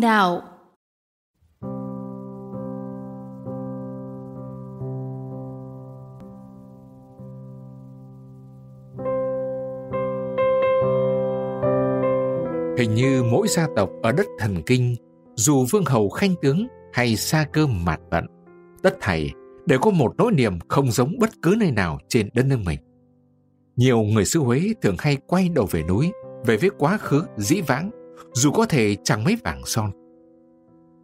nào. Hình như mỗi gia tộc ở đất thần kinh, dù vương hầu khanh tướng hay xa cơ mạt vận, tất thảy đều có một nỗi niềm không giống bất cứ nơi nào trên đất nước mình. Nhiều người xứ Huế thường hay quay đầu về núi, về với quá khứ dĩ vãng, dù có thể chẳng mấy vàng son.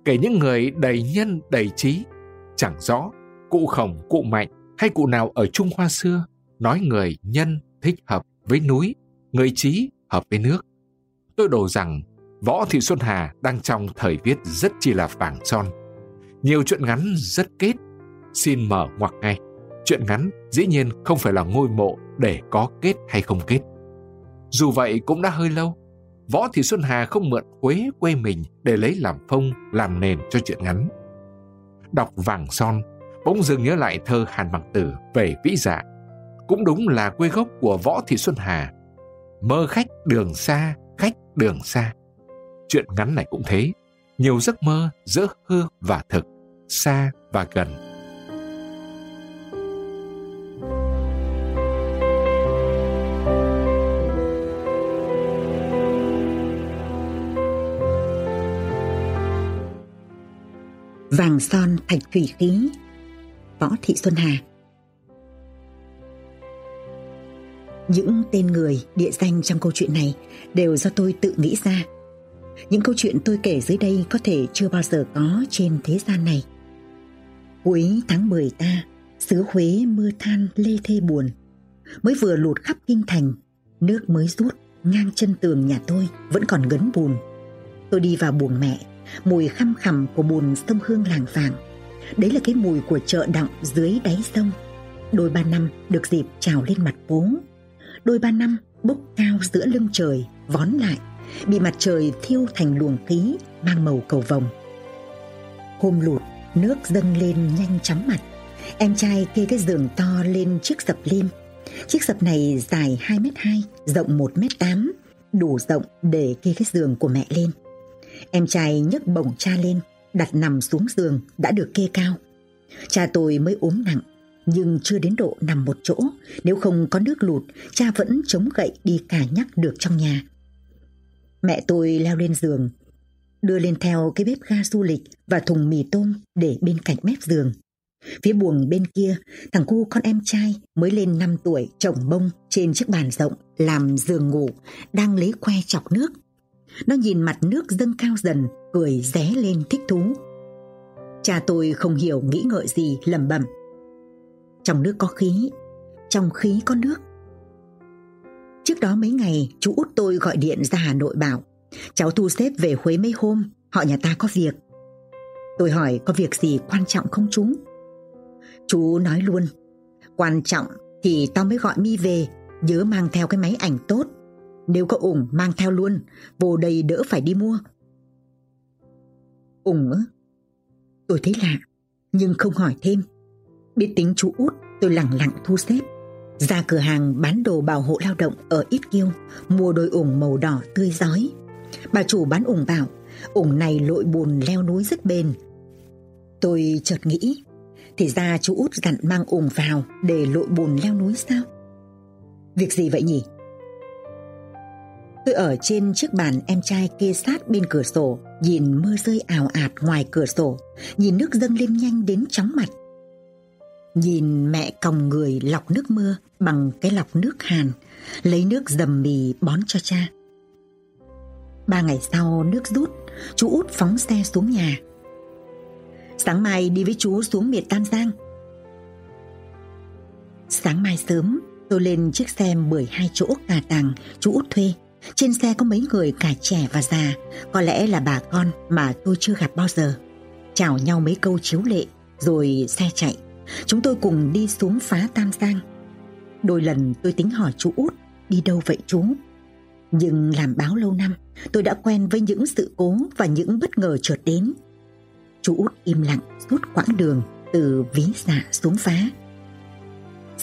Kể những người đầy nhân đầy trí, chẳng rõ cụ khổng, cụ mạnh hay cụ nào ở Trung Hoa xưa nói người nhân thích hợp với núi, người trí hợp với nước. Tôi đổ rằng Võ Thị Xuân Hà đang trong thời viết rất chi là vàng son. Nhiều chuyện ngắn rất kết, xin mở ngoặc ngay. Chuyện ngắn dĩ nhiên không phải là ngôi mộ để có kết hay không kết. Dù vậy cũng đã hơi lâu, Võ Thị Xuân Hà không mượn quế quê mình để lấy làm phông, làm nền cho chuyện ngắn. Đọc vàng son, bỗng dưng nhớ lại thơ Hàn Bằng Tử về vĩ dạ. Cũng đúng là quê gốc của Võ Thị Xuân Hà. Mơ khách đường xa, khách đường xa. Chuyện ngắn này cũng thế, nhiều giấc mơ giữa hư và thực, xa và gần Vàng son thạch thủy khí Võ Thị Xuân Hà Những tên người, địa danh trong câu chuyện này đều do tôi tự nghĩ ra. Những câu chuyện tôi kể dưới đây có thể chưa bao giờ có trên thế gian này. Cuối tháng 10 ta, xứ Huế mưa than lê thê buồn. Mới vừa lụt khắp kinh thành, nước mới rút, ngang chân tường nhà tôi vẫn còn ngấn bùn. Tôi đi vào buồng mẹ mùi khăm khằm của bùn sông hương làng vàng. Đấy là cái mùi của chợ đọng dưới đáy sông. Đôi ba năm được dịp trào lên mặt phố. Đôi ba năm bốc cao giữa lưng trời, vón lại, bị mặt trời thiêu thành luồng khí mang màu cầu vồng. Hôm lụt, nước dâng lên nhanh chóng mặt. Em trai kê cái giường to lên chiếc sập lim. Chiếc sập này dài 2m2, rộng 1m8, đủ rộng để kê cái giường của mẹ lên. Em trai nhấc bổng cha lên, đặt nằm xuống giường đã được kê cao. Cha tôi mới ốm nặng, nhưng chưa đến độ nằm một chỗ, nếu không có nước lụt, cha vẫn chống gậy đi cả nhắc được trong nhà. Mẹ tôi leo lên giường, đưa lên theo cái bếp ga du lịch và thùng mì tôm để bên cạnh mép giường. Phía buồng bên kia, thằng cu con em trai mới lên 5 tuổi trồng bông trên chiếc bàn rộng làm giường ngủ, đang lấy que chọc nước. Nó nhìn mặt nước dâng cao dần, cười ré lên thích thú. Cha tôi không hiểu nghĩ ngợi gì lẩm bẩm. Trong nước có khí, trong khí có nước. Trước đó mấy ngày, chú út tôi gọi điện ra Hà Nội bảo cháu thu xếp về Huế mấy hôm, họ nhà ta có việc. Tôi hỏi có việc gì quan trọng không chú? Chú nói luôn, quan trọng thì tao mới gọi mi về, nhớ mang theo cái máy ảnh tốt nếu có ủng mang theo luôn, vô đây đỡ phải đi mua. Ủng ư? Tôi thấy lạ, nhưng không hỏi thêm. Biết tính chú út, tôi lặng lặng thu xếp. Ra cửa hàng bán đồ bảo hộ lao động ở Ít Kiêu, mua đôi ủng màu đỏ tươi giói. Bà chủ bán ủng bảo, ủng này lội bùn leo núi rất bền. Tôi chợt nghĩ, thì ra chú út dặn mang ủng vào để lội bùn leo núi sao? Việc gì vậy nhỉ? Tôi ở trên chiếc bàn em trai kê sát bên cửa sổ, nhìn mưa rơi ảo ạt ngoài cửa sổ, nhìn nước dâng lên nhanh đến chóng mặt. Nhìn mẹ còng người lọc nước mưa bằng cái lọc nước hàn, lấy nước dầm mì bón cho cha. Ba ngày sau nước rút, chú út phóng xe xuống nhà. Sáng mai đi với chú xuống miệt Tam Giang. Sáng mai sớm, tôi lên chiếc xe 12 chỗ cà tàng chú út thuê trên xe có mấy người cả trẻ và già, có lẽ là bà con mà tôi chưa gặp bao giờ. Chào nhau mấy câu chiếu lệ, rồi xe chạy. Chúng tôi cùng đi xuống phá Tam Giang. Đôi lần tôi tính hỏi chú út, đi đâu vậy chú? Nhưng làm báo lâu năm, tôi đã quen với những sự cố và những bất ngờ chợt đến. Chú út im lặng suốt quãng đường từ ví dạ xuống phá.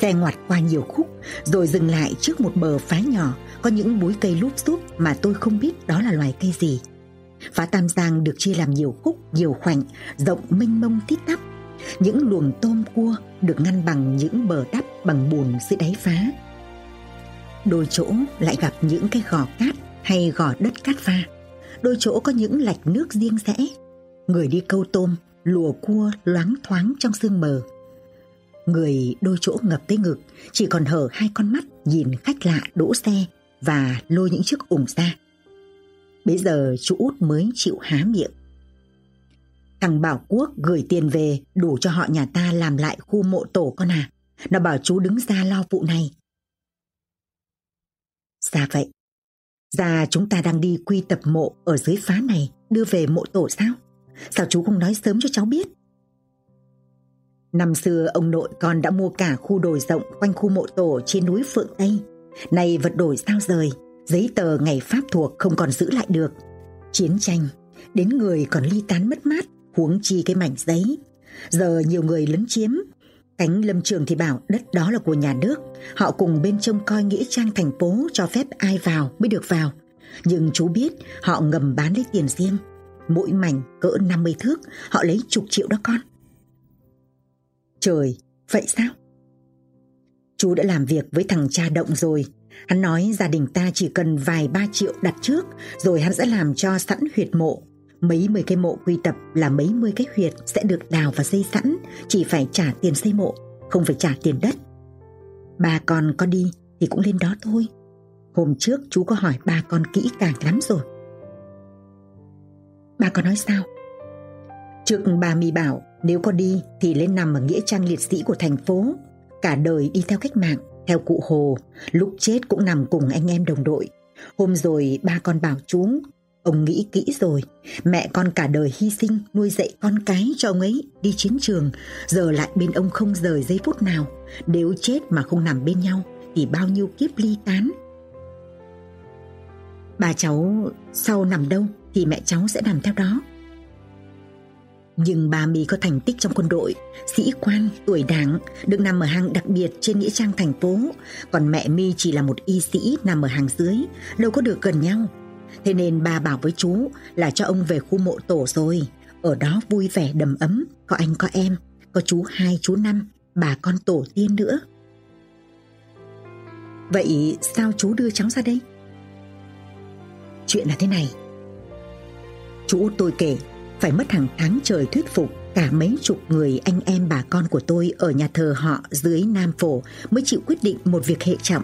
Xe ngoặt qua nhiều khúc rồi dừng lại trước một bờ phá nhỏ có những búi cây lúp xúp mà tôi không biết đó là loài cây gì. Phá Tam Giang được chia làm nhiều khúc, nhiều khoảnh, rộng mênh mông tít tắp. Những luồng tôm cua được ngăn bằng những bờ đắp bằng bùn dưới đáy phá. Đôi chỗ lại gặp những cái gò cát hay gò đất cát pha. Đôi chỗ có những lạch nước riêng rẽ. Người đi câu tôm, lùa cua loáng thoáng trong sương mờ. Người đôi chỗ ngập tới ngực, chỉ còn hở hai con mắt nhìn khách lạ đỗ xe và lôi những chiếc ủng ra. Bây giờ chú út mới chịu há miệng. Thằng Bảo Quốc gửi tiền về đủ cho họ nhà ta làm lại khu mộ tổ con à. Nó bảo chú đứng ra lo vụ này. Ra vậy. ra chúng ta đang đi quy tập mộ ở dưới phá này đưa về mộ tổ sao? Sao chú không nói sớm cho cháu biết? Năm xưa ông nội con đã mua cả khu đồi rộng quanh khu mộ tổ trên núi Phượng Tây. Nay vật đổi sao rời, giấy tờ ngày Pháp thuộc không còn giữ lại được. Chiến tranh, đến người còn ly tán mất mát, huống chi cái mảnh giấy. Giờ nhiều người lấn chiếm, Cánh lâm trường thì bảo đất đó là của nhà nước, họ cùng bên trông coi nghĩa trang thành phố cho phép ai vào mới được vào. Nhưng chú biết họ ngầm bán lấy tiền riêng. Mỗi mảnh cỡ 50 thước, họ lấy chục triệu đó con. Trời, vậy sao? Chú đã làm việc với thằng cha động rồi. Hắn nói gia đình ta chỉ cần vài ba triệu đặt trước, rồi hắn sẽ làm cho sẵn huyệt mộ. Mấy mươi cái mộ quy tập là mấy mươi cái huyệt sẽ được đào và xây sẵn, chỉ phải trả tiền xây mộ, không phải trả tiền đất. Ba con có đi thì cũng lên đó thôi. Hôm trước chú có hỏi ba con kỹ càng lắm rồi. Ba con nói sao? Trước bà mi bảo nếu có đi thì lên nằm ở nghĩa trang liệt sĩ của thành phố. Cả đời đi theo cách mạng, theo cụ Hồ, lúc chết cũng nằm cùng anh em đồng đội. Hôm rồi ba con bảo chú, ông nghĩ kỹ rồi, mẹ con cả đời hy sinh nuôi dạy con cái cho ông ấy đi chiến trường, giờ lại bên ông không rời giây phút nào. Nếu chết mà không nằm bên nhau thì bao nhiêu kiếp ly tán. Bà cháu sau nằm đâu thì mẹ cháu sẽ nằm theo đó. Nhưng bà mi có thành tích trong quân đội, sĩ quan, tuổi đảng, được nằm ở hàng đặc biệt trên nghĩa trang thành phố, còn mẹ mi chỉ là một y sĩ nằm ở hàng dưới, đâu có được gần nhau. Thế nên bà bảo với chú là cho ông về khu mộ tổ rồi, ở đó vui vẻ đầm ấm, có anh có em, có chú hai chú năm, bà con tổ tiên nữa. Vậy sao chú đưa cháu ra đây? Chuyện là thế này. Chú tôi kể phải mất hàng tháng trời thuyết phục cả mấy chục người anh em bà con của tôi ở nhà thờ họ dưới Nam Phổ mới chịu quyết định một việc hệ trọng,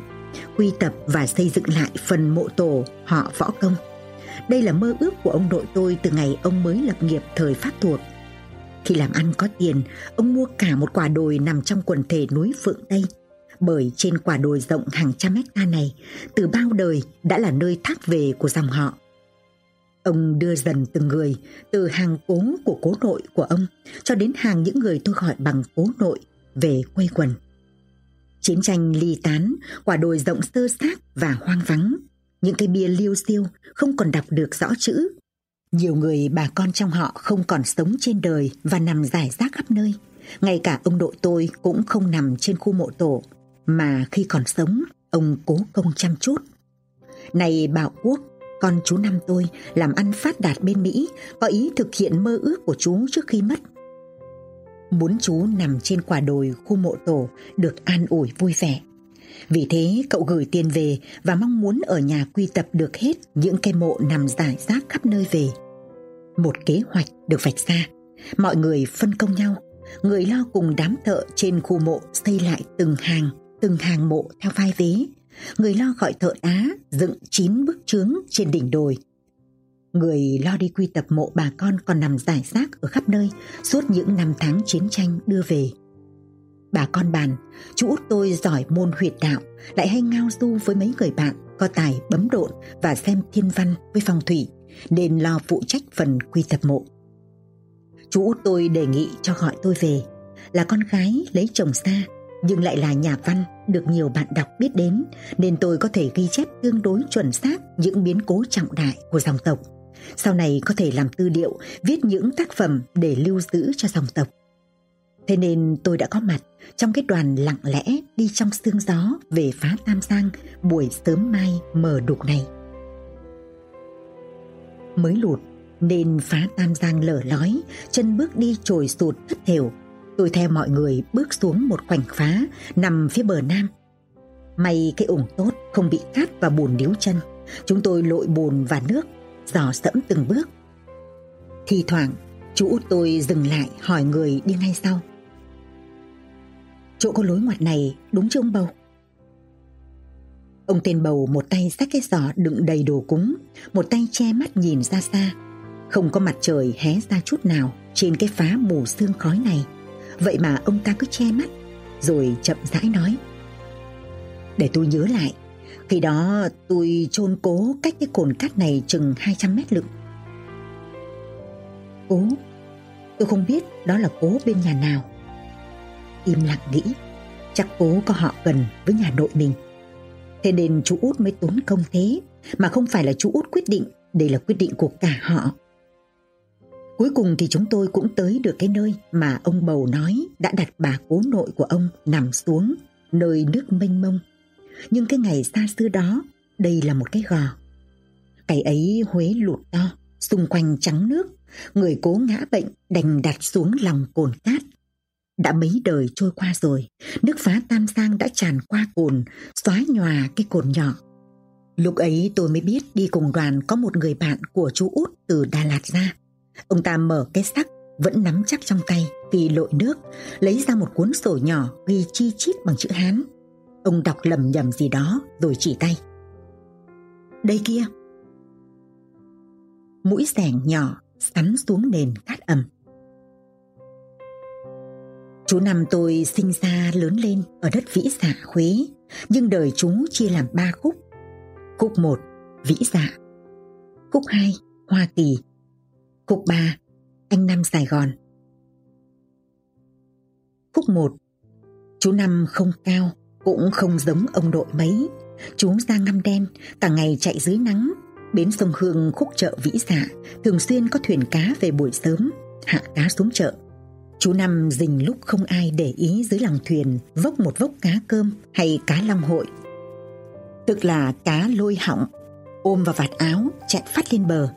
quy tập và xây dựng lại phần mộ tổ họ võ công. Đây là mơ ước của ông nội tôi từ ngày ông mới lập nghiệp thời Pháp thuộc. Khi làm ăn có tiền, ông mua cả một quả đồi nằm trong quần thể núi Phượng Tây. Bởi trên quả đồi rộng hàng trăm hecta này, từ bao đời đã là nơi thác về của dòng họ. Ông đưa dần từng người, từ hàng cố của cố nội của ông cho đến hàng những người tôi gọi bằng cố nội về quây quần. Chiến tranh ly tán, quả đồi rộng sơ xác và hoang vắng. Những cây bia liêu xiêu không còn đọc được rõ chữ. Nhiều người bà con trong họ không còn sống trên đời và nằm rải rác khắp nơi. Ngay cả ông nội tôi cũng không nằm trên khu mộ tổ, mà khi còn sống, ông cố công chăm chút. Này Bảo Quốc, con chú năm tôi làm ăn phát đạt bên Mỹ, có ý thực hiện mơ ước của chú trước khi mất. Muốn chú nằm trên quả đồi khu mộ tổ được an ủi vui vẻ. Vì thế cậu gửi tiền về và mong muốn ở nhà quy tập được hết những cây mộ nằm rải rác khắp nơi về. Một kế hoạch được vạch ra, mọi người phân công nhau, người lo cùng đám thợ trên khu mộ xây lại từng hàng, từng hàng mộ theo vai vế, người lo gọi thợ đá dựng chín bức trướng trên đỉnh đồi. Người lo đi quy tập mộ bà con còn nằm giải rác ở khắp nơi suốt những năm tháng chiến tranh đưa về. Bà con bàn, chú út tôi giỏi môn huyệt đạo, lại hay ngao du với mấy người bạn, có tài bấm độn và xem thiên văn với phong thủy, nên lo phụ trách phần quy tập mộ. Chú út tôi đề nghị cho gọi tôi về, là con gái lấy chồng xa, nhưng lại là nhà văn được nhiều bạn đọc biết đến, nên tôi có thể ghi chép tương đối chuẩn xác những biến cố trọng đại của dòng tộc. Sau này có thể làm tư liệu, viết những tác phẩm để lưu giữ cho dòng tộc. Thế nên tôi đã có mặt trong cái đoàn lặng lẽ đi trong sương gió về phá Tam Giang buổi sớm mai mờ đục này. Mới lụt, nên phá tam giang lở lói, chân bước đi trồi sụt thất thểu. Tôi theo mọi người bước xuống một khoảnh phá nằm phía bờ nam. May cái ủng tốt không bị cát và bùn níu chân. Chúng tôi lội bùn và nước, dò sẫm từng bước. Thì thoảng, chú út tôi dừng lại hỏi người đi ngay sau. Chỗ có lối ngoặt này đúng chứ ông bầu? Ông tên bầu một tay xách cái giỏ đựng đầy đồ cúng, một tay che mắt nhìn ra xa. Không có mặt trời hé ra chút nào trên cái phá mù sương khói này. Vậy mà ông ta cứ che mắt, rồi chậm rãi nói. Để tôi nhớ lại, khi đó tôi chôn cố cách cái cồn cát này chừng 200 mét lượng. Cố, tôi không biết đó là cố bên nhà nào. Im lặng nghĩ, chắc cố có họ gần với nhà nội mình. Thế nên chú út mới tốn công thế, mà không phải là chú út quyết định, đây là quyết định của cả họ. Cuối cùng thì chúng tôi cũng tới được cái nơi mà ông bầu nói đã đặt bà cố nội của ông nằm xuống, nơi nước mênh mông. Nhưng cái ngày xa xưa đó, đây là một cái gò. Cái ấy Huế lụt to, xung quanh trắng nước, người cố ngã bệnh đành đặt xuống lòng cồn cát. Đã mấy đời trôi qua rồi, nước phá Tam Giang đã tràn qua cồn, xóa nhòa cái cồn nhỏ. Lúc ấy tôi mới biết đi cùng đoàn có một người bạn của chú út từ Đà Lạt ra. Ông ta mở cái sắc vẫn nắm chắc trong tay vì lội nước, lấy ra một cuốn sổ nhỏ ghi chi chít bằng chữ Hán. Ông đọc lầm nhầm gì đó rồi chỉ tay. Đây kia. Mũi sẻng nhỏ sắn xuống nền cát ẩm. Chú năm tôi sinh ra lớn lên ở đất vĩ dạ Huế, nhưng đời chú chia làm ba khúc. Khúc một Vĩ dạ. Khúc hai Hoa Kỳ. Khúc ba Anh Năm Sài Gòn. Khúc một Chú Năm không cao, cũng không giống ông đội mấy. Chú da ngăm đen, cả ngày chạy dưới nắng. Bến sông Hương khúc chợ Vĩ Dạ, thường xuyên có thuyền cá về buổi sớm, hạ cá xuống chợ Chú Năm dình lúc không ai để ý dưới lòng thuyền vốc một vốc cá cơm hay cá long hội. Tức là cá lôi họng, ôm vào vạt áo chạy phát lên bờ.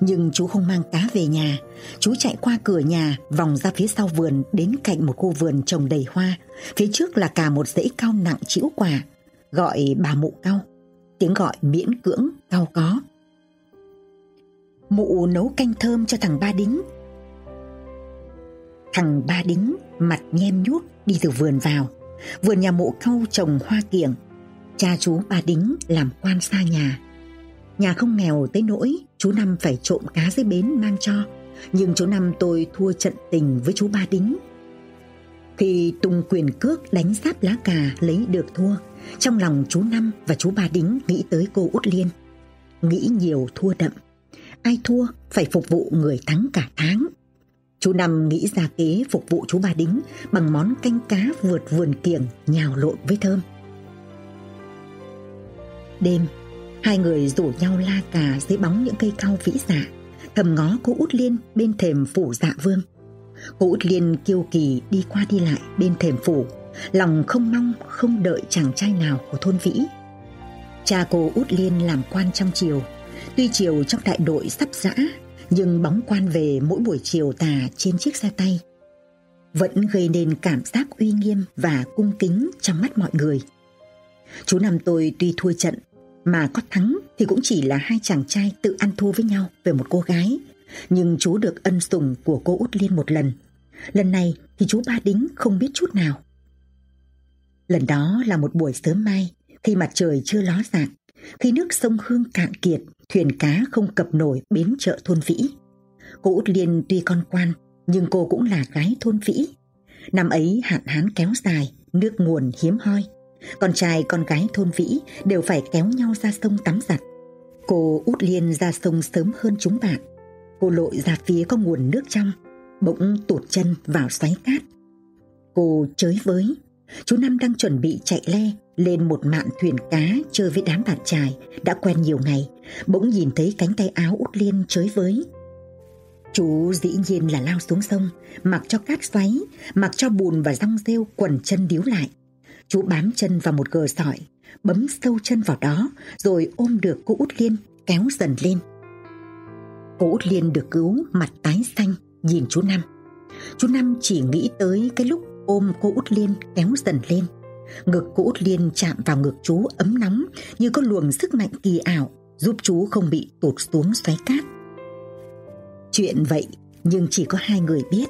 Nhưng chú không mang cá về nhà, chú chạy qua cửa nhà vòng ra phía sau vườn đến cạnh một khu vườn trồng đầy hoa. Phía trước là cả một dãy cao nặng chĩu quả, gọi bà mụ cao, tiếng gọi miễn cưỡng cao có. Mụ nấu canh thơm cho thằng Ba Đính Thằng Ba Đính mặt nhem nhuốc đi từ vườn vào. Vườn nhà mụ cao trồng hoa kiểng. Cha chú Ba Đính làm quan xa nhà. Nhà không nghèo tới nỗi chú Năm phải trộm cá dưới bến mang cho. Nhưng chú Năm tôi thua trận tình với chú Ba Đính. Khi tung quyền cước đánh giáp lá cà lấy được thua, trong lòng chú Năm và chú Ba Đính nghĩ tới cô Út Liên. Nghĩ nhiều thua đậm. Ai thua phải phục vụ người thắng cả tháng. Chú Năm nghĩ ra kế phục vụ chú Ba Đính bằng món canh cá vượt vườn kiểng nhào lộn với thơm. Đêm, hai người rủ nhau la cà dưới bóng những cây cao vĩ dạ, thầm ngó cô Út Liên bên thềm phủ dạ vương. Cô Út Liên kiêu kỳ đi qua đi lại bên thềm phủ, lòng không mong không đợi chàng trai nào của thôn vĩ. Cha cô Út Liên làm quan trong triều, tuy triều trong đại đội sắp giã nhưng bóng quan về mỗi buổi chiều tà trên chiếc xe tay vẫn gây nên cảm giác uy nghiêm và cung kính trong mắt mọi người. Chú năm tôi tuy thua trận mà có thắng thì cũng chỉ là hai chàng trai tự ăn thua với nhau về một cô gái. Nhưng chú được ân sủng của cô Út Liên một lần. Lần này thì chú Ba Đính không biết chút nào. Lần đó là một buổi sớm mai khi mặt trời chưa ló dạng, khi nước sông Hương cạn kiệt thuyền cá không cập nổi bến chợ thôn Vĩ. Cô Út Liên tuy con quan, nhưng cô cũng là gái thôn Vĩ. Năm ấy hạn hán kéo dài, nước nguồn hiếm hoi. Con trai con gái thôn Vĩ đều phải kéo nhau ra sông tắm giặt. Cô Út Liên ra sông sớm hơn chúng bạn. Cô lội ra phía có nguồn nước trong, bỗng tụt chân vào xoáy cát. Cô chới với, chú Năm đang chuẩn bị chạy le lên một mạn thuyền cá chơi với đám bạn trai đã quen nhiều ngày, bỗng nhìn thấy cánh tay áo út liên chới với. Chú dĩ nhiên là lao xuống sông, mặc cho cát xoáy, mặc cho bùn và rong rêu quần chân điếu lại. Chú bám chân vào một gờ sỏi, bấm sâu chân vào đó, rồi ôm được cô út liên kéo dần lên. Cô Út Liên được cứu mặt tái xanh nhìn chú Năm. Chú Năm chỉ nghĩ tới cái lúc ôm cô Út Liên kéo dần lên. Ngực cô Út Liên chạm vào ngực chú ấm nóng như có luồng sức mạnh kỳ ảo giúp chú không bị tụt xuống xoáy cát. Chuyện vậy nhưng chỉ có hai người biết.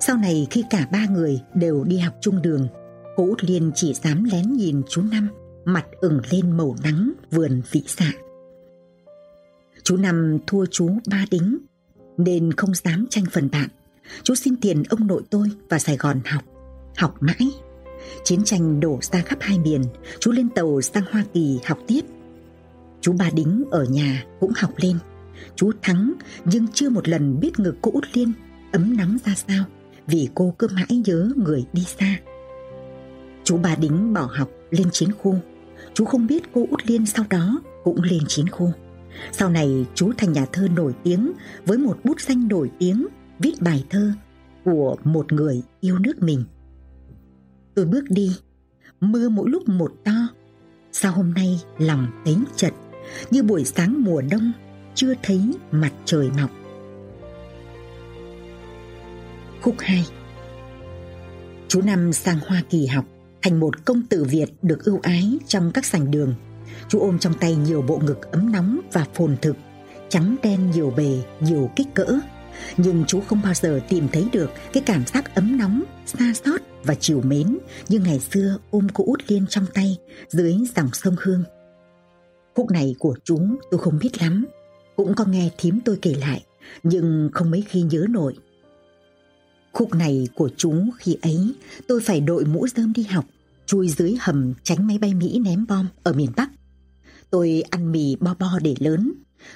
Sau này khi cả ba người đều đi học chung đường, cô Liên chỉ dám lén nhìn chú Năm, mặt ửng lên màu nắng vườn vị xạ. Dạ. Chú Năm thua chú ba đính, nên không dám tranh phần bạn. Chú xin tiền ông nội tôi vào Sài Gòn học, học mãi. Chiến tranh đổ ra khắp hai miền, chú lên tàu sang Hoa Kỳ học tiếp. Chú ba đính ở nhà cũng học lên. Chú thắng nhưng chưa một lần biết ngực cô Út Liên ấm nắng ra sao vì cô cứ mãi nhớ người đi xa. Chú ba đính bỏ học lên chiến khu. Chú không biết cô Út Liên sau đó cũng lên chiến khu. Sau này chú thành nhà thơ nổi tiếng với một bút danh nổi tiếng viết bài thơ của một người yêu nước mình. Tôi bước đi, mưa mỗi lúc một to. Sao hôm nay lòng thấy chật như buổi sáng mùa đông chưa thấy mặt trời mọc. Khúc 2 Chú Năm sang Hoa Kỳ học thành một công tử Việt được ưu ái trong các sảnh đường. Chú ôm trong tay nhiều bộ ngực ấm nóng và phồn thực, trắng đen nhiều bề, nhiều kích cỡ. Nhưng chú không bao giờ tìm thấy được cái cảm giác ấm nóng, xa xót và chiều mến như ngày xưa ôm cô út liên trong tay dưới dòng sông Hương. Khúc này của chú tôi không biết lắm, cũng có nghe thím tôi kể lại, nhưng không mấy khi nhớ nổi. Khúc này của chú khi ấy tôi phải đội mũ rơm đi học, chui dưới hầm tránh máy bay Mỹ ném bom ở miền Bắc. Tôi ăn mì bo bo để lớn,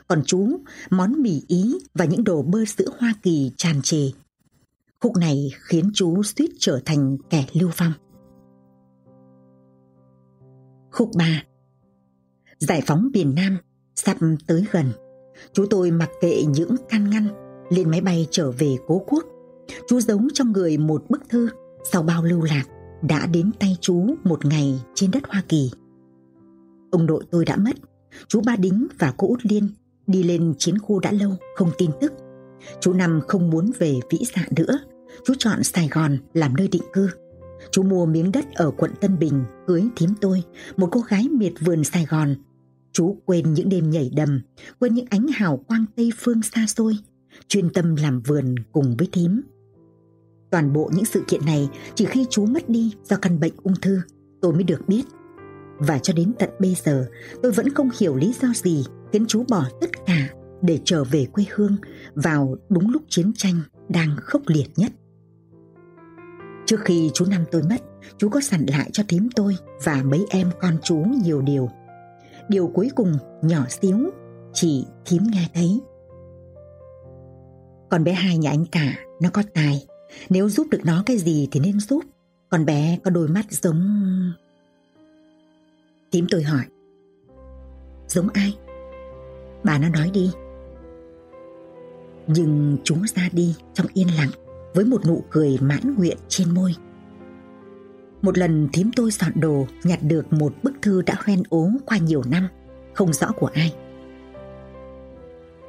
còn chú món mì Ý và những đồ bơ sữa Hoa Kỳ tràn trề. Khúc này khiến chú suýt trở thành kẻ lưu vong. Khúc 3 Giải phóng miền Nam sắp tới gần. Chú tôi mặc kệ những can ngăn lên máy bay trở về cố quốc Chú giấu trong người một bức thư sau bao lưu lạc đã đến tay chú một ngày trên đất Hoa Kỳ. Ông nội tôi đã mất, chú Ba Đính và cô Út Liên đi lên chiến khu đã lâu không tin tức. Chú Năm không muốn về vĩ dạ nữa, chú chọn Sài Gòn làm nơi định cư. Chú mua miếng đất ở quận Tân Bình cưới thím tôi, một cô gái miệt vườn Sài Gòn. Chú quên những đêm nhảy đầm, quên những ánh hào quang Tây phương xa xôi, chuyên tâm làm vườn cùng với thím. Toàn bộ những sự kiện này chỉ khi chú mất đi do căn bệnh ung thư tôi mới được biết. Và cho đến tận bây giờ tôi vẫn không hiểu lý do gì khiến chú bỏ tất cả để trở về quê hương vào đúng lúc chiến tranh đang khốc liệt nhất. Trước khi chú Năm tôi mất, chú có sẵn lại cho thím tôi và mấy em con chú nhiều điều. Điều cuối cùng nhỏ xíu, chỉ thím nghe thấy. Còn bé hai nhà anh cả, nó có tài, nếu giúp được nó cái gì thì nên giúp. Còn bé có đôi mắt giống... Tím tôi hỏi. Giống ai? Bà nó nói đi. Nhưng chúng ra đi trong yên lặng Với một nụ cười mãn nguyện trên môi. Một lần thím tôi dọn đồ Nhặt được một bức thư đã hoen ố qua nhiều năm, Không rõ của ai.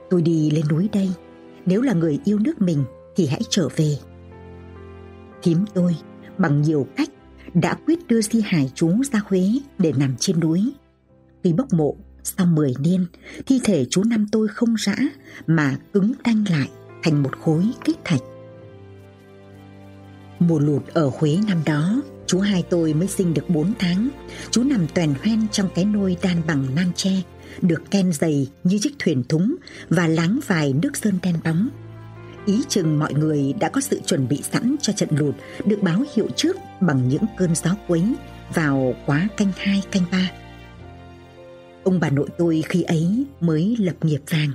Tôi đi lên núi đây. Nếu là người yêu nước mình Thì hãy trở về kiếm tôi bằng nhiều cách đã quyết đưa Di Hải chú ra Huế để nằm trên núi. Khi bốc mộ, sau 10 niên, thi thể chú năm tôi không rã mà cứng đanh lại thành một khối kết thạch. Mùa lụt ở Huế năm đó, chú hai tôi mới sinh được 4 tháng. Chú nằm toàn hoen trong cái nôi đan bằng nan tre, được ken dày như chiếc thuyền thúng và láng vài nước sơn đen bóng ý chừng mọi người đã có sự chuẩn bị sẵn cho trận lụt, được báo hiệu trước bằng những cơn gió quấy vào quá canh hai, canh ba. Ông bà nội tôi khi ấy mới lập nghiệp vàng.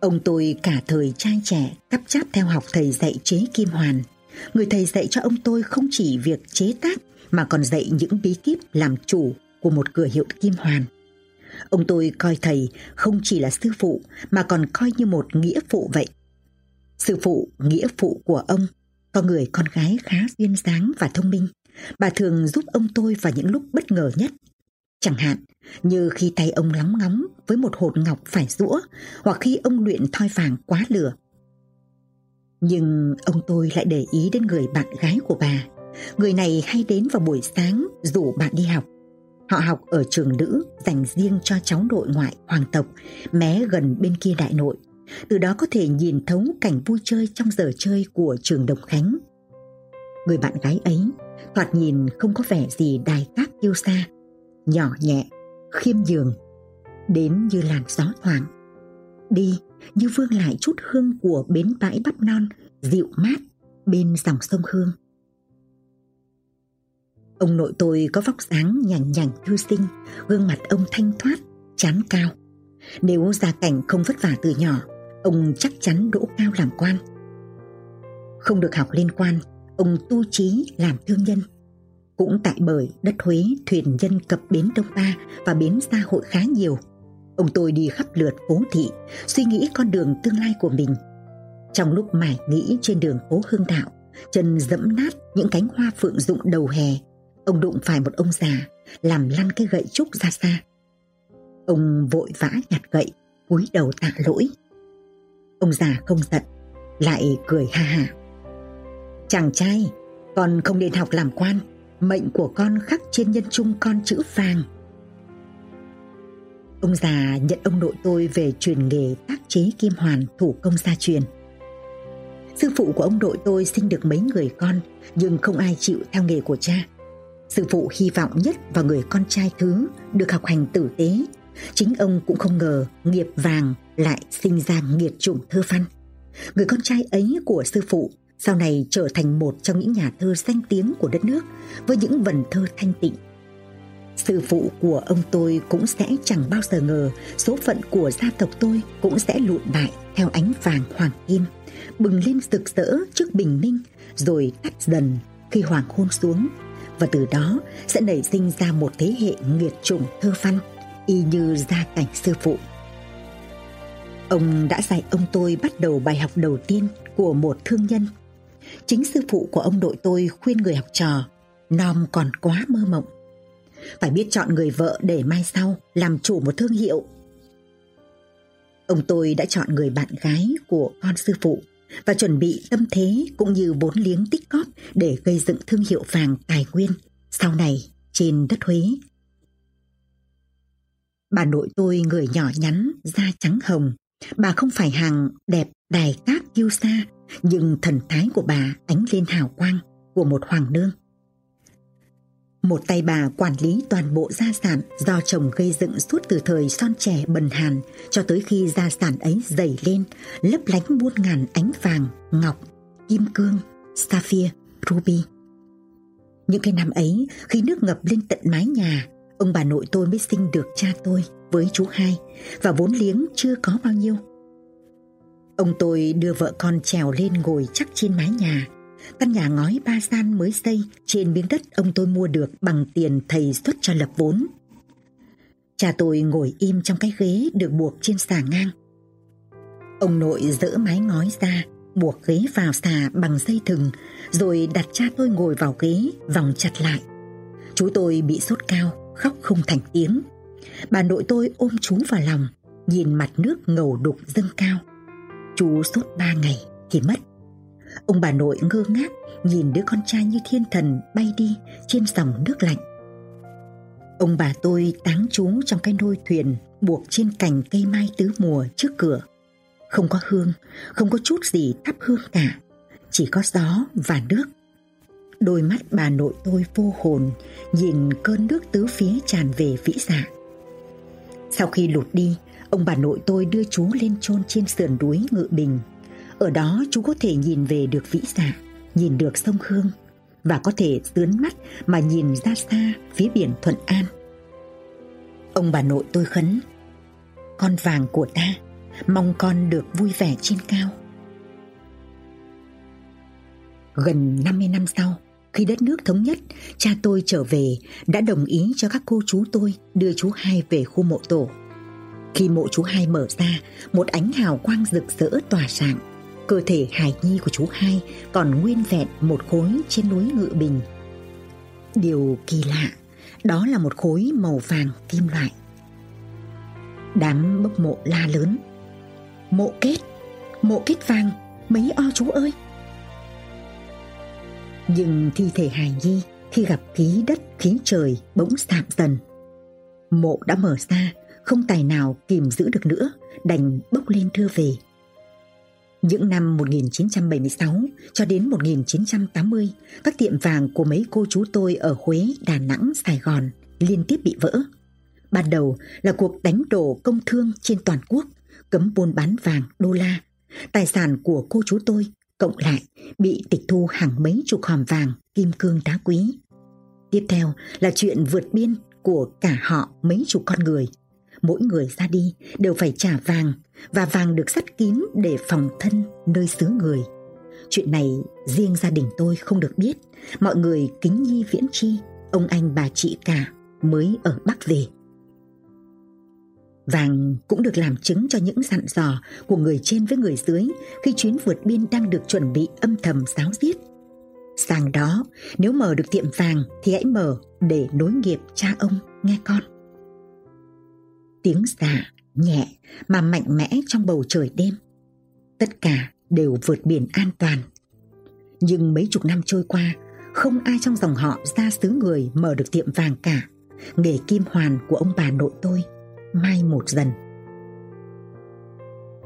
Ông tôi cả thời trai trẻ cắp cháp theo học thầy dạy chế kim hoàn. Người thầy dạy cho ông tôi không chỉ việc chế tác mà còn dạy những bí kíp làm chủ của một cửa hiệu kim hoàn. Ông tôi coi thầy không chỉ là sư phụ mà còn coi như một nghĩa phụ vậy. Sư phụ, nghĩa phụ của ông, có người con gái khá duyên dáng và thông minh. Bà thường giúp ông tôi vào những lúc bất ngờ nhất. Chẳng hạn như khi tay ông lóng ngóng với một hột ngọc phải rũa hoặc khi ông luyện thoi vàng quá lửa. Nhưng ông tôi lại để ý đến người bạn gái của bà. Người này hay đến vào buổi sáng rủ bạn đi học. Họ học ở trường nữ dành riêng cho cháu nội ngoại hoàng tộc, mé gần bên kia đại nội. Từ đó có thể nhìn thấu cảnh vui chơi trong giờ chơi của trường Đồng Khánh. Người bạn gái ấy thoạt nhìn không có vẻ gì đài cát yêu xa, nhỏ nhẹ, khiêm nhường, đến như làn gió thoảng. Đi như vương lại chút hương của bến bãi bắp non dịu mát bên dòng sông Hương. Ông nội tôi có vóc dáng nhàn nhảnh thư sinh, gương mặt ông thanh thoát, chán cao. Nếu gia cảnh không vất vả từ nhỏ, ông chắc chắn đỗ cao làm quan. Không được học liên quan, ông tu trí làm thương nhân. Cũng tại bởi đất Huế thuyền nhân cập bến Đông Ba và bến xã hội khá nhiều. Ông tôi đi khắp lượt phố thị, suy nghĩ con đường tương lai của mình. Trong lúc mải nghĩ trên đường phố Hương Đạo, chân dẫm nát những cánh hoa phượng rụng đầu hè, ông đụng phải một ông già làm lăn cái gậy trúc ra xa. Ông vội vã nhặt gậy, cúi đầu tạ lỗi. Ông già không giận, lại cười ha ha. Chàng trai, con không nên học làm quan, mệnh của con khắc trên nhân trung con chữ vàng. Ông già nhận ông nội tôi về truyền nghề tác chế kim hoàn thủ công gia truyền. Sư phụ của ông nội tôi sinh được mấy người con nhưng không ai chịu theo nghề của cha. Sư phụ hy vọng nhất vào người con trai thứ được học hành tử tế. Chính ông cũng không ngờ nghiệp vàng lại sinh ra nghiệt chủng thơ văn. Người con trai ấy của sư phụ sau này trở thành một trong những nhà thơ danh tiếng của đất nước với những vần thơ thanh tịnh. Sư phụ của ông tôi cũng sẽ chẳng bao giờ ngờ số phận của gia tộc tôi cũng sẽ lụn bại theo ánh vàng hoàng kim, bừng lên rực rỡ trước bình minh rồi tắt dần khi hoàng hôn xuống và từ đó sẽ nảy sinh ra một thế hệ nghiệt chủng thơ văn y như gia cảnh sư phụ. Ông đã dạy ông tôi bắt đầu bài học đầu tiên của một thương nhân Chính sư phụ của ông nội tôi khuyên người học trò, nom còn quá mơ mộng. Phải biết chọn người vợ để mai sau làm chủ một thương hiệu. Ông tôi đã chọn người bạn gái của con sư phụ và chuẩn bị tâm thế cũng như vốn liếng tích cóp để gây dựng thương hiệu vàng tài nguyên sau này trên đất Huế. Bà nội tôi người nhỏ nhắn, da trắng hồng. Bà không phải hàng đẹp đài cát kiêu sa nhưng thần thái của bà ánh lên hào quang của một hoàng nương. Một tay bà quản lý toàn bộ gia sản do chồng gây dựng suốt từ thời son trẻ bần hàn cho tới khi gia sản ấy dày lên, lấp lánh muôn ngàn ánh vàng, ngọc, kim cương, sapphire, ruby. Những cái năm ấy, khi nước ngập lên tận mái nhà, ông bà nội tôi mới sinh được cha tôi với chú hai và vốn liếng chưa có bao nhiêu Ông tôi đưa vợ con trèo lên ngồi chắc trên mái nhà. Căn nhà ngói ba gian mới xây trên miếng đất ông tôi mua được bằng tiền thầy xuất cho lập vốn. Cha tôi ngồi im trong cái ghế được buộc trên xà ngang. Ông nội dỡ mái ngói ra, buộc ghế vào xà bằng dây thừng, rồi đặt cha tôi ngồi vào ghế, vòng chặt lại. Chú tôi bị sốt cao, khóc không thành tiếng. Bà nội tôi ôm chú vào lòng, nhìn mặt nước ngầu đục dâng cao. Chú sốt ba ngày thì mất. Ông bà nội ngơ ngác nhìn đứa con trai như thiên thần bay đi trên dòng nước lạnh. Ông bà tôi táng chú trong cái nôi thuyền buộc trên cành cây mai tứ mùa trước cửa. Không có hương, không có chút gì thắp hương cả, chỉ có gió và nước. Đôi mắt bà nội tôi vô hồn nhìn cơn nước tứ phía tràn về vĩ dạ. Sau khi lụt đi, Ông bà nội tôi đưa chú lên chôn trên sườn núi Ngự Bình. Ở đó chú có thể nhìn về được vĩ dạ, nhìn được sông Hương và có thể dướn mắt mà nhìn ra xa phía biển Thuận An. Ông bà nội tôi khấn, con vàng của ta, mong con được vui vẻ trên cao. Gần 50 năm sau, khi đất nước thống nhất, cha tôi trở về đã đồng ý cho các cô chú tôi đưa chú hai về khu mộ tổ. Khi mộ chú hai mở ra, một ánh hào quang rực rỡ tỏa sáng. Cơ thể hài nhi của chú hai còn nguyên vẹn một khối trên núi Ngự Bình. Điều kỳ lạ Đó là một khối màu vàng kim loại. Đám bốc mộ la lớn. Mộ kết, mộ kết vàng, mấy o chú ơi! Nhưng thi thể hài nhi khi gặp khí đất khí trời bỗng sạm dần. Mộ đã mở ra, không tài nào kìm giữ được nữa, đành bốc lên đưa về. Những năm 1976 cho đến 1980, các tiệm vàng của mấy cô chú tôi ở Huế, Đà Nẵng, Sài Gòn liên tiếp bị vỡ. Ban đầu là cuộc đánh đổ công thương trên toàn quốc, cấm buôn bán vàng, đô la. Tài sản của cô chú tôi cộng lại bị tịch thu hàng mấy chục hòm vàng, kim cương đá quý. Tiếp theo là chuyện vượt biên của cả họ mấy chục con người. Mỗi người ra đi đều phải trả vàng và vàng được sắt kín để phòng thân nơi xứ người. Chuyện này riêng gia đình tôi không được biết, mọi người kính nhi viễn chi, ông anh bà chị cả mới ở Bắc về. Vàng cũng được làm chứng cho những dặn dò của người trên với người dưới khi chuyến vượt biên đang được chuẩn bị âm thầm giáo diết. Sang đó, nếu mở được tiệm vàng thì hãy mở để nối nghiệp cha ông nghe con. Tiếng giả nhẹ mà mạnh mẽ trong bầu trời đêm. Tất cả đều vượt biển an toàn. Nhưng mấy chục năm trôi qua, không ai trong dòng họ ra xứ người mở được tiệm vàng cả. Nghề kim hoàn của ông bà nội tôi mai một dần.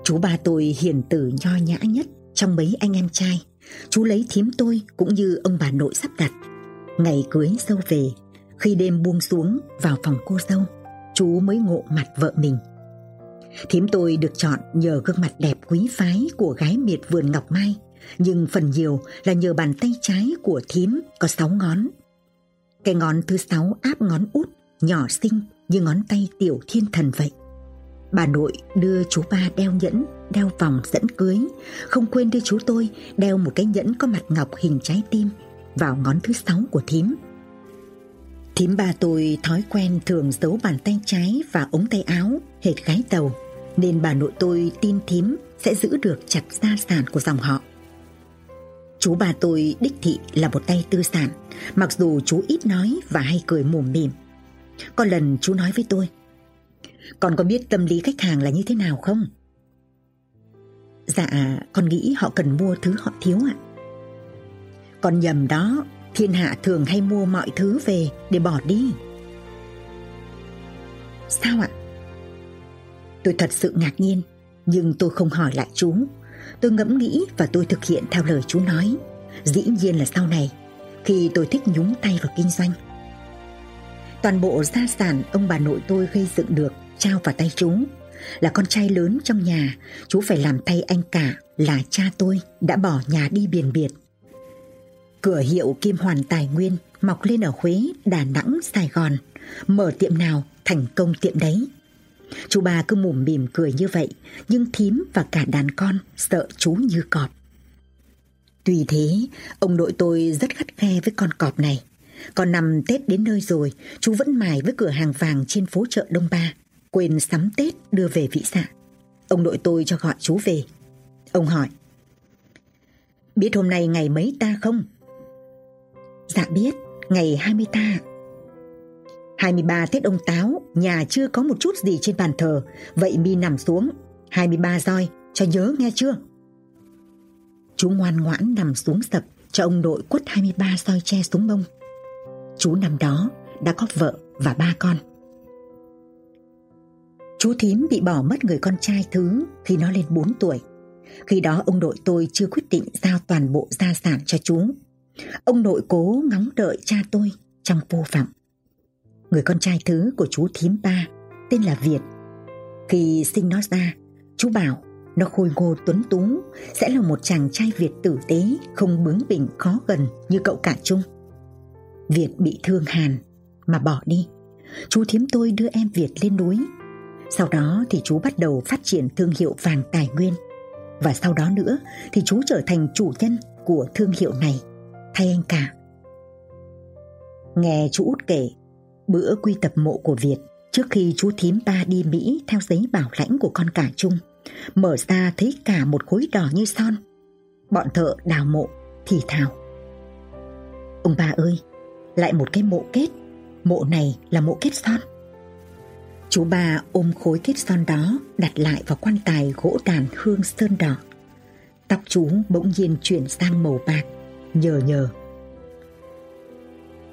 Chú ba tôi hiền tử nho nhã nhất trong mấy anh em trai. Chú lấy thím tôi cũng như ông bà nội sắp đặt. Ngày cưới dâu về, khi đêm buông xuống vào phòng cô dâu, chú mới ngộ mặt vợ mình. Thím tôi được chọn nhờ gương mặt đẹp quý phái của gái miệt vườn Ngọc Mai, nhưng phần nhiều là nhờ bàn tay trái của thím có sáu ngón. Cái ngón thứ sáu áp ngón út, nhỏ xinh như ngón tay tiểu thiên thần vậy. Bà nội đưa chú ba đeo nhẫn, đeo vòng dẫn cưới, không quên đưa chú tôi đeo một cái nhẫn có mặt ngọc hình trái tim vào ngón thứ sáu của thím. Thím ba tôi thói quen thường giấu bàn tay trái và ống tay áo hệt gái tàu, nên bà nội tôi tin thím sẽ giữ được chặt gia sản của dòng họ. Chú bà tôi đích thị là một tay tư sản, mặc dù chú ít nói và hay cười mồm mỉm. Có lần chú nói với tôi, con có biết tâm lý khách hàng là như thế nào không? Dạ, con nghĩ họ cần mua thứ họ thiếu ạ. Con nhầm đó, thiên hạ thường hay mua mọi thứ về để bỏ đi. Sao ạ? Tôi thật sự ngạc nhiên, nhưng tôi không hỏi lại chú. Tôi ngẫm nghĩ và tôi thực hiện theo lời chú nói. Dĩ nhiên là sau này, khi tôi thích nhúng tay vào kinh doanh. Toàn bộ gia sản ông bà nội tôi gây dựng được trao vào tay chú. Là con trai lớn trong nhà, chú phải làm thay anh cả là cha tôi đã bỏ nhà đi biển biệt. Cửa hiệu Kim Hoàn Tài Nguyên mọc lên ở Huế, Đà Nẵng, Sài Gòn. Mở tiệm nào thành công tiệm đấy. Chú bà cứ mủm mỉm cười như vậy, nhưng thím và cả đàn con sợ chú như cọp. Tuy thế, ông nội tôi rất khắt khe với con cọp này. Còn nằm Tết đến nơi rồi, chú vẫn mài với cửa hàng vàng trên phố chợ Đông Ba. Quên sắm Tết đưa về vị xạ. Ông nội tôi cho gọi chú về. Ông hỏi. Biết hôm nay ngày mấy ta không? Dạ biết, ngày 20 ta. 23 Tết ông Táo, nhà chưa có một chút gì trên bàn thờ, vậy mi nằm xuống. 23 roi, cho nhớ nghe chưa? Chú ngoan ngoãn nằm xuống sập cho ông nội quất 23 roi che xuống mông. Chú năm đó đã có vợ và ba con. Chú thím bị bỏ mất người con trai thứ khi nó lên 4 tuổi. Khi đó ông nội tôi chưa quyết định giao toàn bộ gia sản cho chú. Ông nội cố ngóng đợi cha tôi trong vô vọng. Người con trai thứ của chú thím ba tên là Việt. Khi sinh nó ra, chú bảo nó khôi ngô tuấn tú sẽ là một chàng trai Việt tử tế không bướng bỉnh khó gần như cậu cả chung. Việt bị thương hàn mà bỏ đi. Chú thím tôi đưa em Việt lên núi. Sau đó thì chú bắt đầu phát triển thương hiệu vàng tài nguyên. Và sau đó nữa thì chú trở thành chủ nhân của thương hiệu này thay anh cả. Nghe chú út kể, bữa quy tập mộ của Việt trước khi chú thím ba đi Mỹ theo giấy bảo lãnh của con cả chung, mở ra thấy cả một khối đỏ như son. Bọn thợ đào mộ thì thào. Ông ba ơi, lại một cái mộ kết, Mộ này là mộ kết son. Chú bà ôm khối kết son đó đặt lại vào quan tài gỗ đàn hương sơn đỏ. Tóc chú bỗng nhiên chuyển sang màu bạc, nhờ nhờ.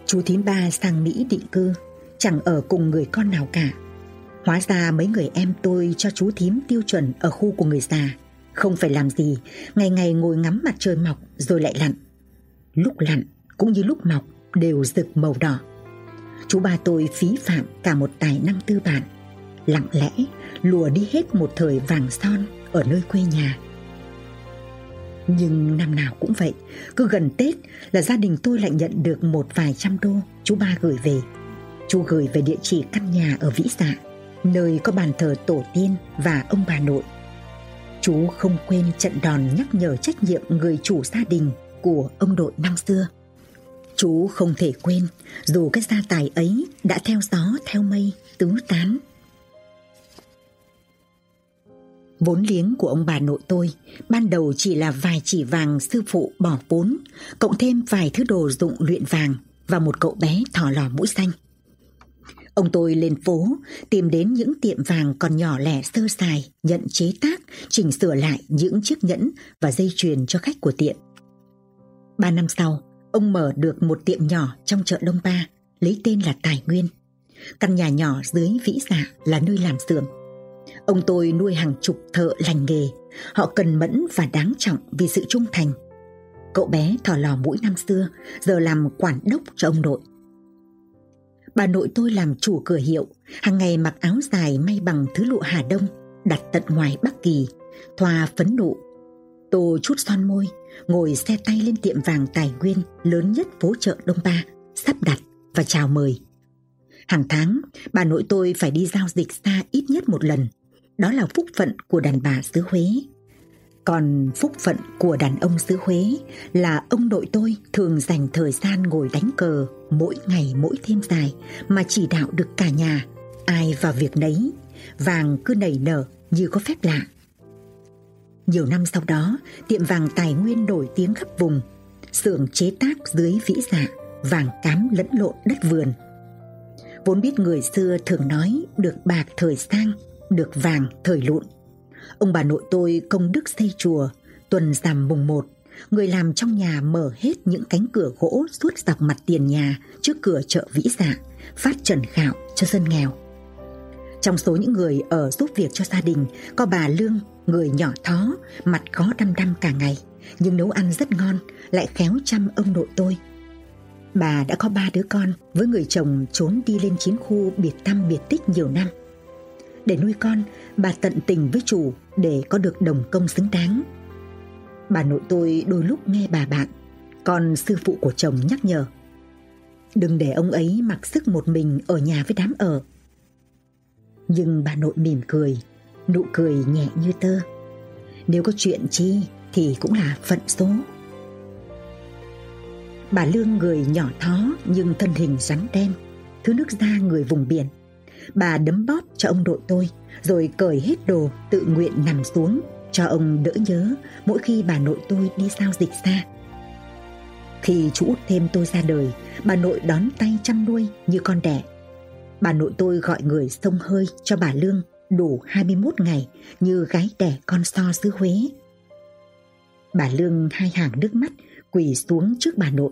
Chú thím ba sang Mỹ định cư, chẳng ở cùng người con nào cả. Hóa ra mấy người em tôi cho chú thím tiêu chuẩn ở khu của người già. Không phải làm gì, ngày ngày ngồi ngắm mặt trời mọc rồi lại lặn. Lúc lặn cũng như lúc mọc đều rực màu đỏ. Chú ba tôi phí phạm cả một tài năng tư bản, lặng lẽ lùa đi hết một thời vàng son ở nơi quê nhà. Nhưng năm nào cũng vậy, cứ gần Tết là gia đình tôi lại nhận được một vài trăm đô chú ba gửi về. Chú gửi về địa chỉ căn nhà ở Vĩ Dạ, nơi có bàn thờ tổ tiên và ông bà nội. Chú không quên trận đòn nhắc nhở trách nhiệm người chủ gia đình của ông đội năm xưa. Chú không thể quên dù cái gia tài ấy đã theo gió theo mây tứ tán. Vốn liếng của ông bà nội tôi ban đầu chỉ là vài chỉ vàng sư phụ bỏ vốn, cộng thêm vài thứ đồ dụng luyện vàng và một cậu bé thỏ lò mũi xanh. Ông tôi lên phố tìm đến những tiệm vàng còn nhỏ lẻ sơ sài, nhận chế tác, chỉnh sửa lại những chiếc nhẫn và dây chuyền cho khách của tiệm. Ba năm sau, ông mở được một tiệm nhỏ trong chợ Đông Ba, lấy tên là Tài Nguyên. Căn nhà nhỏ dưới vĩ dạ là nơi làm xưởng. Ông tôi nuôi hàng chục thợ lành nghề, họ cần mẫn và đáng trọng vì sự trung thành. Cậu bé thỏ lò mũi năm xưa, giờ làm quản đốc cho ông nội. Bà nội tôi làm chủ cửa hiệu, hàng ngày mặc áo dài may bằng thứ lụa Hà Đông, đặt tận ngoài Bắc Kỳ, thoa phấn nụ. Tô chút son môi, ngồi xe tay lên tiệm vàng tài nguyên lớn nhất phố chợ Đông Ba, sắp đặt và chào mời. Hàng tháng, bà nội tôi phải đi giao dịch xa ít nhất một lần. Đó là phúc phận của đàn bà xứ Huế. Còn phúc phận của đàn ông xứ Huế là ông nội tôi thường dành thời gian ngồi đánh cờ mỗi ngày mỗi thêm dài mà chỉ đạo được cả nhà. Ai vào việc nấy, vàng cứ nảy nở như có phép lạ. Nhiều năm sau đó, tiệm vàng tài nguyên nổi tiếng khắp vùng, xưởng chế tác dưới vĩ dạ, vàng cám lẫn lộn đất vườn. Vốn biết người xưa thường nói được bạc thời sang, được vàng thời lụn. Ông bà nội tôi công đức xây chùa, tuần rằm mùng một, người làm trong nhà mở hết những cánh cửa gỗ suốt dọc mặt tiền nhà trước cửa chợ vĩ dạ, phát trần gạo cho dân nghèo. Trong số những người ở giúp việc cho gia đình có bà Lương, người nhỏ thó, mặt khó đăm đăm cả ngày, nhưng nấu ăn rất ngon, lại khéo chăm ông nội tôi. Bà đã có ba đứa con với người chồng trốn đi lên chiến khu biệt tâm biệt tích nhiều năm. Để nuôi con, bà tận tình với chủ để có được đồng công xứng đáng. Bà nội tôi đôi lúc nghe bà bạn, còn sư phụ của chồng nhắc nhở. Đừng để ông ấy mặc sức một mình ở nhà với đám ở. Nhưng bà nội mỉm cười, nụ cười nhẹ như tơ. Nếu có chuyện chi thì cũng là phận số. Bà Lương người nhỏ thó nhưng thân hình rắn đen, thứ nước da người vùng biển. Bà đấm bóp cho ông đội tôi, rồi cởi hết đồ tự nguyện nằm xuống cho ông đỡ nhớ mỗi khi bà nội tôi đi giao dịch xa. Khi chú út thêm tôi ra đời, bà nội đón tay chăm nuôi như con đẻ. Bà nội tôi gọi người sông hơi cho bà Lương đủ 21 ngày như gái đẻ con so xứ Huế. Bà Lương hai hàng nước mắt quỳ xuống trước bà nội.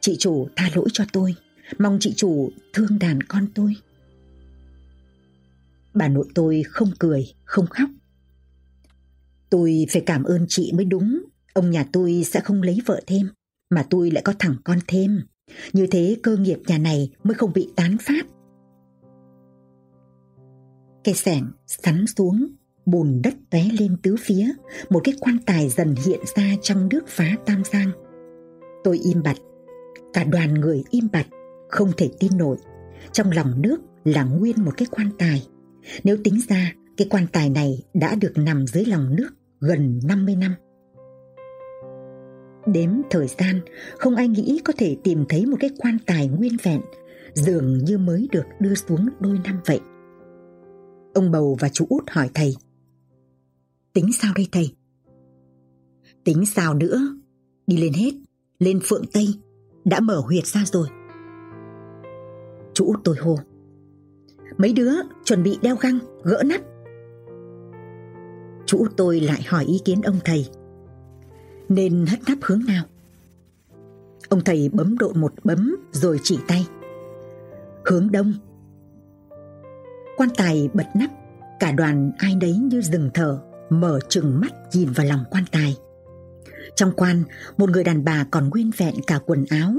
Chị chủ tha lỗi cho tôi, mong chị chủ thương đàn con tôi. Bà nội tôi không cười, không khóc. Tôi phải cảm ơn chị mới đúng, ông nhà tôi sẽ không lấy vợ thêm, mà tôi lại có thằng con thêm. Như thế cơ nghiệp nhà này mới không bị tán phát. Cây sẻng sắn xuống, bùn đất té lên tứ phía, một cái quan tài dần hiện ra trong nước phá tam giang. Tôi im bặt, cả đoàn người im bặt, không thể tin nổi. Trong lòng nước là nguyên một cái quan tài. Nếu tính ra, cái quan tài này đã được nằm dưới lòng nước gần 50 năm. Đếm thời gian, không ai nghĩ có thể tìm thấy một cái quan tài nguyên vẹn, dường như mới được đưa xuống đôi năm vậy. Ông bầu và chú út hỏi thầy. Tính sao đây thầy? Tính sao nữa? Đi lên hết, lên Phượng Tây, đã mở huyệt ra rồi. Chú út tôi hô. Mấy đứa chuẩn bị đeo găng, gỡ nắp. Chú út tôi lại hỏi ý kiến ông thầy. Nên hất nắp hướng nào? Ông thầy bấm độ một bấm rồi chỉ tay. Hướng đông. Quan tài bật nắp, cả đoàn ai đấy như dừng thở, mở trừng mắt nhìn vào lòng quan tài. Trong quan, một người đàn bà còn nguyên vẹn cả quần áo,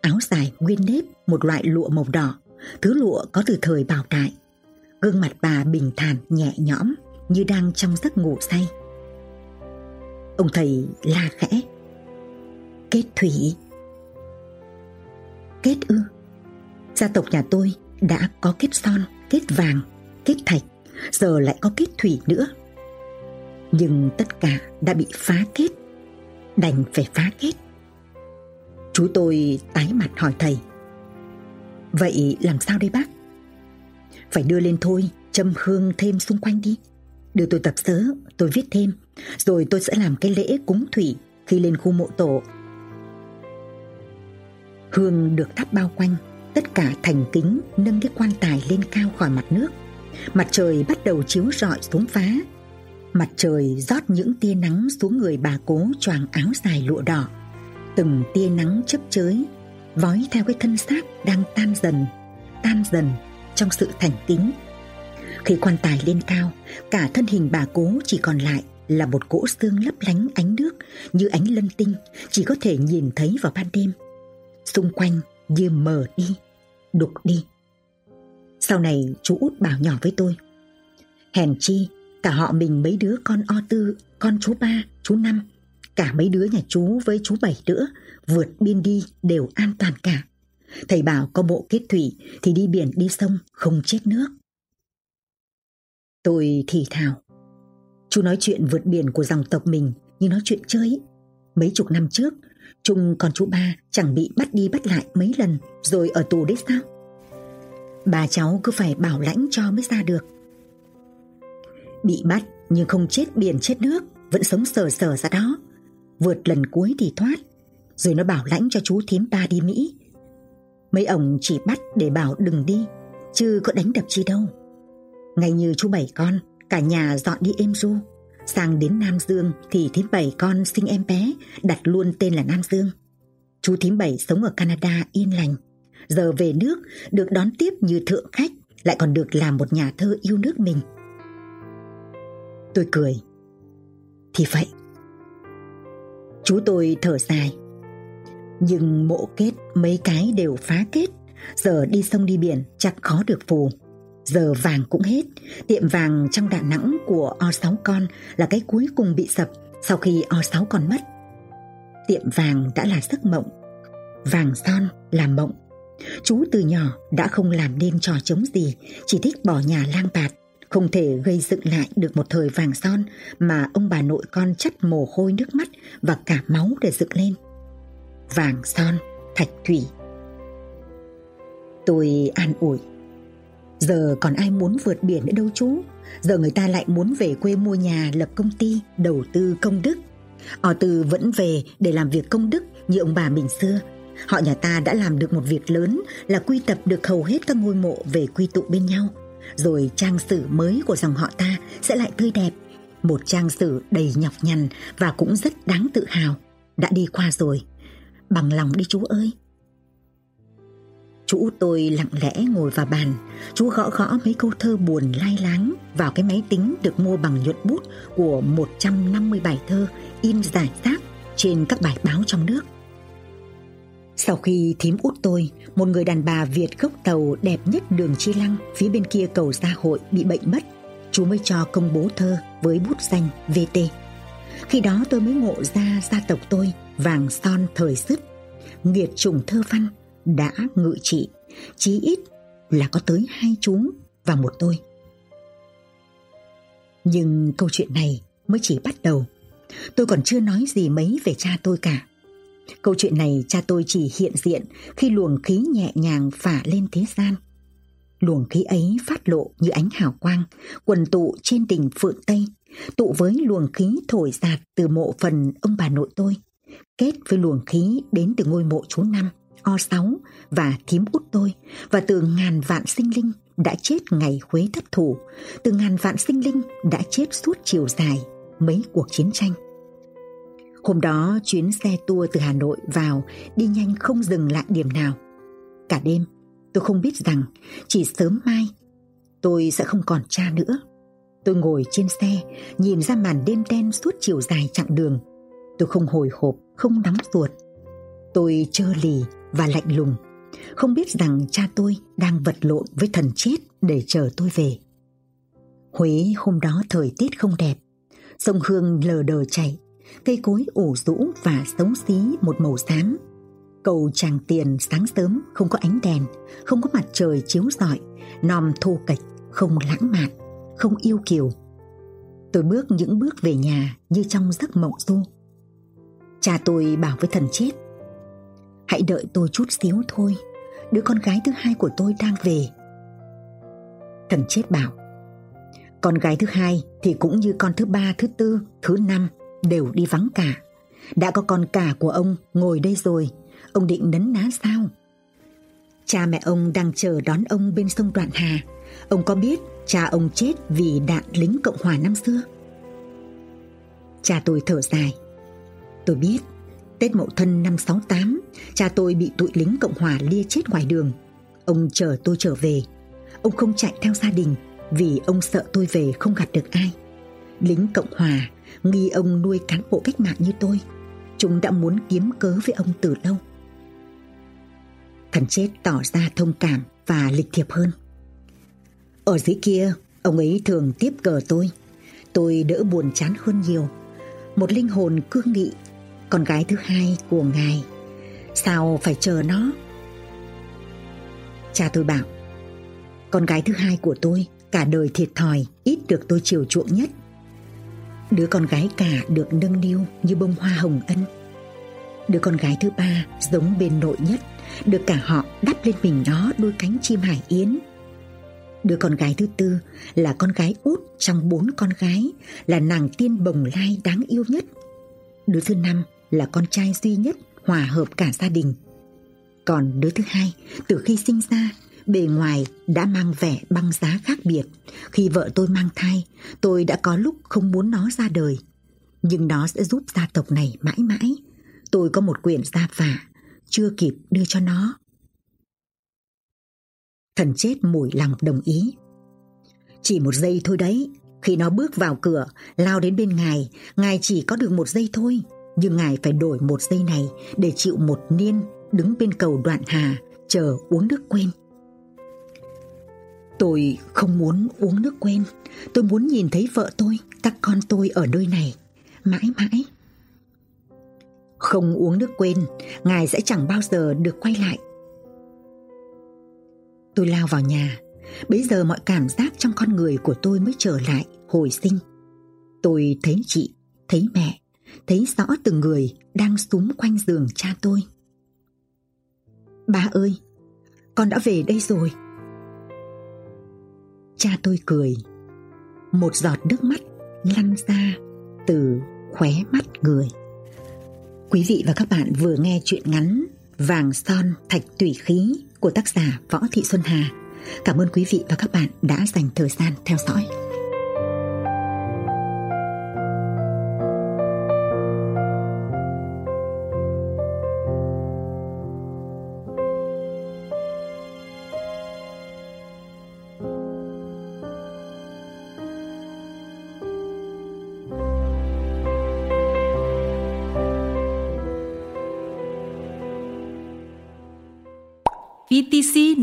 áo dài nguyên nếp một loại lụa màu đỏ, thứ lụa có từ thời bảo đại. Gương mặt bà bình thản nhẹ nhõm như đang trong giấc ngủ say. Ông thầy la khẽ. Kết thủy. Kết ư. Gia tộc nhà tôi đã có kết son, kết vàng, kết thạch, giờ lại có kết thủy nữa. Nhưng tất cả đã bị phá kết, đành phải phá kết. Chú tôi tái mặt hỏi thầy. Vậy làm sao đây bác? Phải đưa lên thôi, châm hương thêm xung quanh đi. Đưa tôi tập sớ, tôi viết thêm, rồi tôi sẽ làm cái lễ cúng thủy khi lên khu mộ tổ. Hương được thắp bao quanh, tất cả thành kính nâng cái quan tài lên cao khỏi mặt nước. Mặt trời bắt đầu chiếu rọi xuống phá. Mặt trời rót những tia nắng xuống người bà cố choàng áo dài lụa đỏ. Từng tia nắng chấp chới, vói theo cái thân xác đang tan dần, tan dần trong sự thành kính. Khi quan tài lên cao, cả thân hình bà cố chỉ còn lại là một cỗ xương lấp lánh ánh nước như ánh lân tinh chỉ có thể nhìn thấy vào ban đêm. Xung quanh như mờ đi, đục đi. Sau này chú út bảo nhỏ với tôi. Hèn chi, cả họ mình mấy đứa con O Tư, con chú ba, chú năm, cả mấy đứa nhà chú với chú bảy nữa vượt biên đi đều an toàn cả. Thầy bảo có bộ kết thủy thì đi biển đi sông không chết nước. Tôi thì thào. Chú nói chuyện vượt biển của dòng tộc mình như nói chuyện chơi. Mấy chục năm trước, Trung còn chú ba chẳng bị bắt đi bắt lại mấy lần rồi ở tù đấy sao? Bà cháu cứ phải bảo lãnh cho mới ra được. Bị bắt nhưng không chết biển chết nước, vẫn sống sờ sờ ra đó. Vượt lần cuối thì thoát, rồi nó bảo lãnh cho chú thím ba đi Mỹ. Mấy ông chỉ bắt để bảo đừng đi, chứ có đánh đập chi đâu. Ngay như chú bảy con, cả nhà dọn đi êm du Sang đến Nam Dương thì thím bảy con sinh em bé, đặt luôn tên là Nam Dương. Chú thím bảy sống ở Canada yên lành. Giờ về nước, được đón tiếp như thượng khách, lại còn được làm một nhà thơ yêu nước mình. Tôi cười. Thì vậy. Chú tôi thở dài. Nhưng mộ kết mấy cái đều phá kết, giờ đi sông đi biển chắc khó được phù. Giờ vàng cũng hết, tiệm vàng trong Đà Nẵng của O6 con là cái cuối cùng bị sập sau khi O6 con mất. Tiệm vàng đã là giấc mộng, vàng son là mộng. Chú từ nhỏ đã không làm nên trò chống gì, chỉ thích bỏ nhà lang bạt, không thể gây dựng lại được một thời vàng son mà ông bà nội con chất mồ hôi nước mắt và cả máu để dựng lên. Vàng son, thạch thủy. Tôi an ủi. Giờ còn ai muốn vượt biển nữa đâu chú? Giờ người ta lại muốn về quê mua nhà lập công ty Đầu tư công đức. Họ từ vẫn về để làm việc công đức Như ông bà mình xưa. Họ nhà ta đã làm được một việc lớn Là quy tập được hầu hết các ngôi mộ Về quy tụ bên nhau. Rồi trang sử mới của dòng họ ta Sẽ lại tươi đẹp. Một trang sử đầy nhọc nhằn Và cũng rất đáng tự hào. Đã đi qua rồi. Bằng lòng đi chú ơi. Chú tôi lặng lẽ ngồi vào bàn. Chú gõ gõ mấy câu thơ buồn lai láng Vào cái máy tính được mua bằng nhuận bút Của 150 bài thơ In giải rác trên các bài báo trong nước. Sau khi thím út tôi Một người đàn bà Việt gốc tàu đẹp nhất đường Chi Lăng Phía bên kia cầu Gia Hội bị bệnh mất Chú mới cho công bố thơ với bút danh VT Khi đó tôi mới ngộ ra gia tộc tôi Vàng son thời sức Nghiệt trùng thơ văn đã ngự trị, chí ít là có tới hai chú và một tôi. Nhưng câu chuyện này mới chỉ bắt đầu. Tôi còn chưa nói gì mấy về cha tôi cả. Câu chuyện này cha tôi chỉ hiện diện khi luồng khí nhẹ nhàng phả lên thế gian. Luồng khí ấy phát lộ như ánh hào quang, quần tụ trên đỉnh Phượng Tây, tụ với luồng khí thổi giạt từ mộ phần ông bà nội tôi, kết với luồng khí đến từ ngôi mộ chú Năm O6 và thím út tôi và từ ngàn vạn sinh linh đã chết ngày Huế thất thủ, từ ngàn vạn sinh linh đã chết suốt chiều dài mấy cuộc chiến tranh. Hôm đó chuyến xe tour từ Hà Nội vào đi nhanh không dừng lại điểm nào. Cả đêm tôi không biết rằng chỉ sớm mai tôi sẽ không còn cha nữa. Tôi ngồi trên xe nhìn ra màn đêm đen suốt chiều dài chặng đường. Tôi không hồi hộp, không nóng ruột. Tôi trơ lì và lạnh lùng, không biết rằng cha tôi đang vật lộn với thần chết để chờ tôi về. Huế hôm đó thời tiết không đẹp, sông Hương lờ đờ chảy, cây cối ủ rũ và xấu xí một màu xám. Cầu Tràng Tiền sáng sớm không có ánh đèn, không có mặt trời chiếu rọi, nòm thô kệch, không lãng mạn, không yêu kiều. Tôi bước những bước về nhà như trong giấc mộng du. Cha tôi bảo với thần chết, hãy đợi tôi chút xíu thôi, đứa con gái thứ hai của tôi đang về. Thần chết bảo, con gái thứ hai thì cũng như con thứ ba, thứ tư, thứ năm đều đi vắng cả. Đã có con cả của ông ngồi đây rồi, ông định nấn ná sao? Cha mẹ ông đang chờ đón ông bên sông Đoạn Hà. Ông có biết cha ông chết vì đạn lính Cộng Hòa năm xưa? Cha tôi thở dài. Tôi biết, Tết Mậu Thân năm 68, cha tôi bị tụi lính Cộng Hòa lia chết ngoài đường. Ông chờ tôi trở về. Ông không chạy theo gia đình vì ông sợ tôi về không gặp được ai. Lính Cộng Hòa nghi ông nuôi cán bộ cách mạng như tôi. Chúng đã muốn kiếm cớ với ông từ lâu. Thần chết tỏ ra thông cảm và lịch thiệp hơn. Ở dưới kia, ông ấy thường tiếp cờ tôi. Tôi đỡ buồn chán hơn nhiều. Một linh hồn cương nghị, con gái thứ hai của ngài. Sao phải chờ nó? Cha tôi bảo, con gái thứ hai của tôi cả đời thiệt thòi, ít được tôi chiều chuộng nhất. Đứa con gái cả được nâng niu như bông hoa hồng ân. Đứa con gái thứ ba giống bên nội nhất, được cả họ đắp lên mình nó đôi cánh chim hải yến. Đứa con gái thứ tư là con gái út trong bốn con gái, là nàng tiên bồng lai đáng yêu nhất. Đứa thứ năm là con trai duy nhất hòa hợp cả gia đình. Còn đứa thứ hai, từ khi sinh ra, bề ngoài đã mang vẻ băng giá khác biệt. Khi vợ tôi mang thai, tôi đã có lúc không muốn nó ra đời. Nhưng nó sẽ giúp gia tộc này mãi mãi. Tôi có một quyển gia phả, chưa kịp đưa cho nó. Thần chết mùi lòng đồng ý. Chỉ một giây thôi đấy, khi nó bước vào cửa, lao đến bên ngài, ngài chỉ có được một giây thôi. Nhưng ngài phải đổi một giây này để chịu một niên đứng bên cầu đoạn hà, chờ uống nước quên. Tôi không muốn uống nước quên, tôi muốn nhìn thấy vợ tôi, các con tôi ở nơi này, mãi mãi. Không uống nước quên, ngài sẽ chẳng bao giờ được quay lại. Tôi lao vào nhà, bây giờ mọi cảm giác trong con người của tôi mới trở lại, hồi sinh. Tôi thấy chị, thấy mẹ, thấy rõ từng người đang súng quanh giường cha tôi. Ba ơi, con đã về đây rồi. Cha tôi cười. Một giọt nước mắt lăn ra từ khóe mắt người. Quý vị và các bạn vừa nghe chuyện ngắn Vàng son thạch tủy khí của tác giả Võ Thị Xuân Hà. Cảm ơn quý vị và các bạn đã dành thời gian theo dõi. BTC